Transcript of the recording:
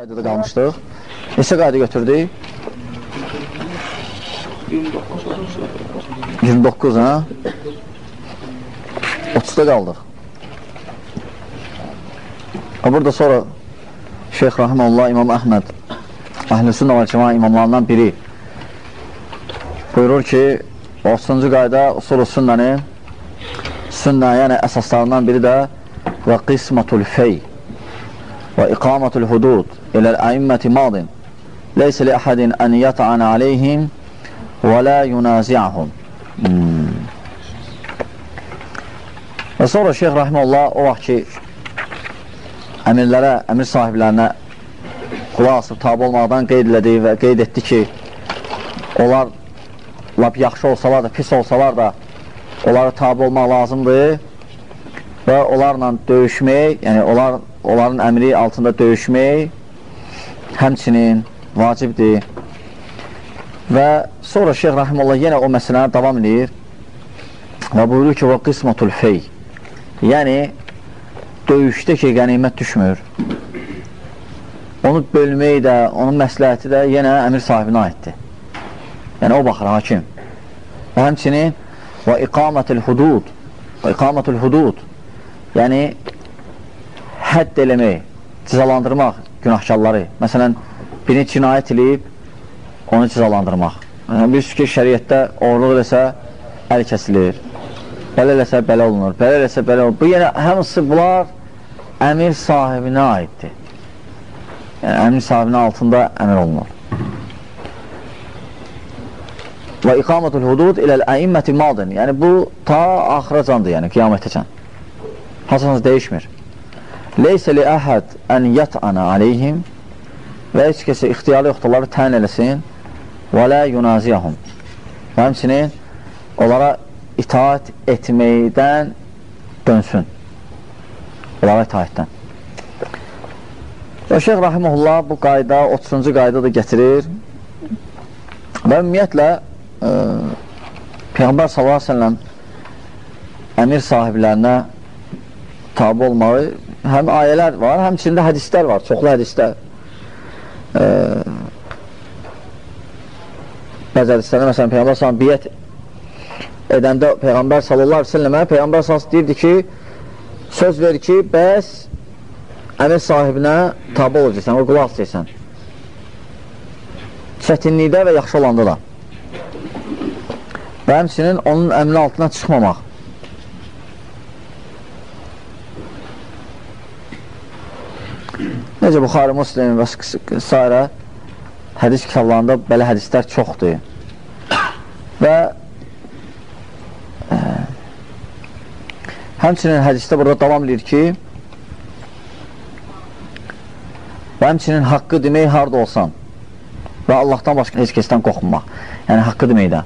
Qaydada qalmışdıq. Neçə qayda götürdük? 29 ha? 30-da qaldıq. Burada sonra Şeyx Rahimullah İmam Əhməd Əhl-i Sünnə və Cəma imamlarından biri buyurur ki 30-cu qayda usul sünnənin sünnə, yəni əsaslarından biri də və qismətul fey iləl əimməti madin leysə li əhədin ən yətə'an aleyhim və lə yunazi'ahum hmm. və sonra Şeyx Rahimullah o vaxt ki əmirlərə, əmir sahiblərinə qulaq asıb tabi olmaqdan qeyd elədi və qeyd etdi ki, onlar lap yaxşı olsalar da, pis olsalar da onlara tabi olmaq lazımdır və onlarla döyüşmək, yəni onlar, onların əmri altında döyüşmək həmçinin vacibdir. Və sonra Şeyx Rahimullah yenə o məsələni davam edir və buyurur ki, və qismatul fey yəni döyüşdə ki, qənimət düşmür. Onu bölmək də, onun məsləhəti də yenə əmir sahibinə aiddir. Yəni, o baxır, hakim. Və həmçinin və iqamətül hudud və iqamətül hudud yəni hədd eləmək, cizalandırmaq günahkarları. Məsələn, birini cinayət eləyib, onu cizalandırmaq. Yəni, bilirsiniz ki, şəriətdə oğurluq eləsə, əl kəsilir. Belə eləsə, belə olunur. Belə eləsə, belə olunur. Bu, yəni, həmisi bunlar əmir sahibinə aiddir. Yəni, əmir sahibinin altında əmir olunur. Və iqamatul hudud iləl əimməti madin. Yəni, bu, ta axıracandır, yəni, qiyamətəcən. Hasanız dəyişmir. Leysə li əhəd ən yət'ana aleyhim və heç kəsə ixtiyarlı yoxdurları tən eləsin və lə yunaziyahum. Və həmçinin onlara itaat etməkdən dönsün onlara itaətdən. Və Şeyh Rahimullah bu qayda 30-cu qayda da gətirir və ümumiyyətlə e, Peyğəmbər s.ə.v əmir sahiblərinə tabi olmağı həm ayələr var, həmçində hədislər var, çoxlu hədislər. E, bəzi hədislərdə, məsələn, Peyğəmbər s.ə.v biyyət edəndə Peyğəmbər s.ə.və Peyğəmbər s.ə.v deyirdi ki, söz ver ki, bəs əmir sahibinə tabi olacaqsan, o qulaq asacaqsan. Çətinlikdə və yaxşı olanda da. Və həmsinin onun əmri altına çıxmamaq. Necə Buxarı Muslim və s. hədis kitablarında belə hədislər çoxdur. Və Həmçinin hədisdə burada davam edir ki, və həmçinin haqqı demək harada olsan və Allahdan başqa heç kəsdən qorxmaq. Yəni, haqqı deməkdə.